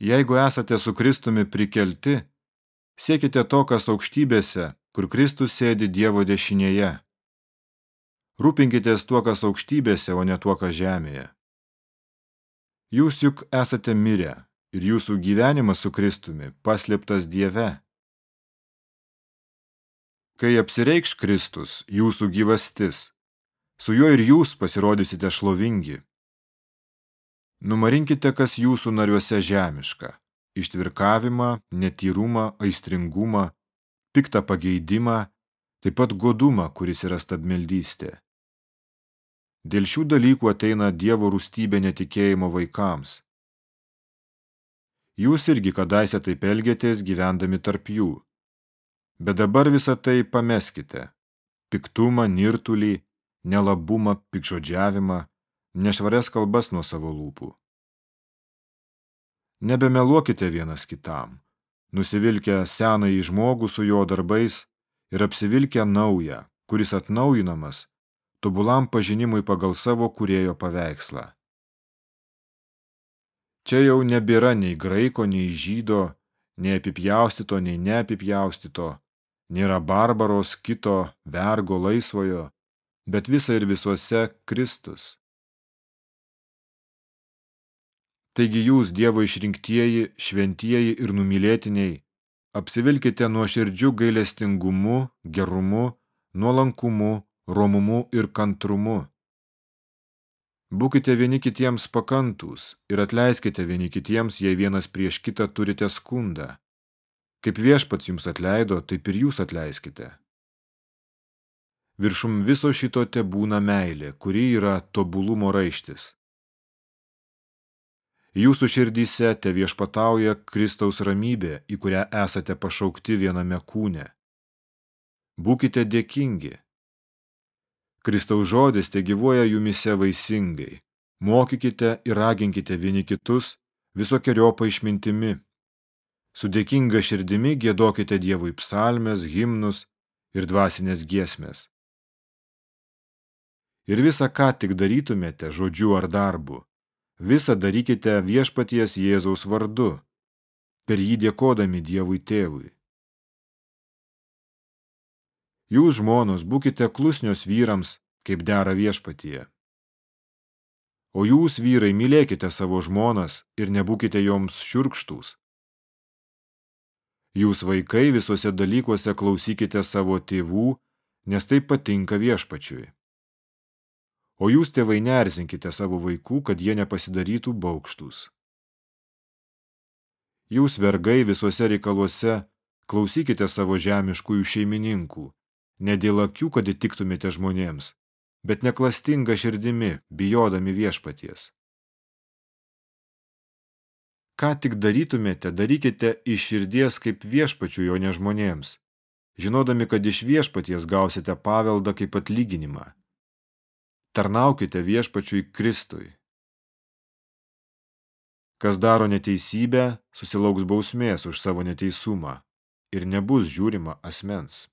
Jeigu esate su Kristumi prikelti, siekite to, kas aukštybėse, kur Kristus sėdi Dievo dešinėje. Rūpinkitės tuo, kas aukštybėse, o ne tuo, kas žemėje. Jūs juk esate mirę ir jūsų gyvenimas su Kristumi paslėptas Dieve. Kai apsireikš Kristus, jūsų gyvastis, su juo ir jūs pasirodysite šlovingi. Numarinkite, kas jūsų nariuose žemiška – ištvirkavimą, netyrumą, aistringumą, piktą pageidimą, taip pat godumą, kuris yra stabmeldystė. Dėl šių dalykų ateina Dievo rūstybė netikėjimo vaikams. Jūs irgi kadaise taip elgėtės gyvendami tarp jų. Bet dabar visą tai pameskite – piktumą, nirtulį, nelabumą, pikžodžiavimą, nešvarias kalbas nuo savo lūpų. Nebemeluokite vienas kitam, nusivilkę senąjį žmogų su jo darbais ir apsivilkę naują, kuris atnaujinamas, tobulam pažinimui pagal savo kurėjo paveikslą. Čia jau nebėra nei graiko, nei žydo, nei apipjaustito, nei neapipjaustito, nėra barbaros, kito, vergo, laisvojo, bet visa ir visuose Kristus. Taigi jūs, Dievo išrinktieji, šventieji ir numylėtiniai, apsivilkite nuo širdžių gailestingumu, gerumu, nuolankumu, romumu ir kantrumu. Būkite vieni kitiems pakantūs ir atleiskite vieni kitiems, jei vienas prieš kitą turite skundą. Kaip viešpats jums atleido, taip ir jūs atleiskite. Viršum viso šito te būna meilė, kuri yra tobulumo raištis. Jūsų širdyse te viešpatauja Kristaus ramybė, į kurią esate pašaukti viename kūne. Būkite dėkingi. Kristaus žodis te gyvuoja jumise vaisingai. Mokykite ir raginkite vieni kitus visokiojopą išmintimi. Su dėkinga širdimi gėdokite Dievui psalmes, himnus ir dvasinės giesmės. Ir visą, ką tik darytumėte, žodžiu ar darbu, Visa darykite viešpaties Jėzaus vardu, per jį dėkodami Dievui tėvui. Jūs, žmonos, būkite klusnios vyrams, kaip dera viešpatyje. O jūs, vyrai, mylėkite savo žmonas ir nebūkite joms šiurkštūs. Jūs, vaikai, visuose dalykuose klausykite savo tėvų, nes tai patinka viešpačiui. O jūs, tėvai, nerzinkite savo vaikų, kad jie nepasidarytų baukštus. Jūs, vergai, visuose reikaluose, klausykite savo žemiškųjų šeimininkų, ne dėl akių, kad įtiktumėte žmonėms, bet neklastinga širdimi, bijodami viešpaties. Ką tik darytumėte, darykite iš širdies kaip viešpačių, o ne žmonėms, žinodami, kad iš viešpaties gausite paveldą kaip atlyginimą tarnaukite viešpačiui Kristui. Kas daro neteisybę, susilauks bausmės už savo neteisumą ir nebus žiūrima asmens.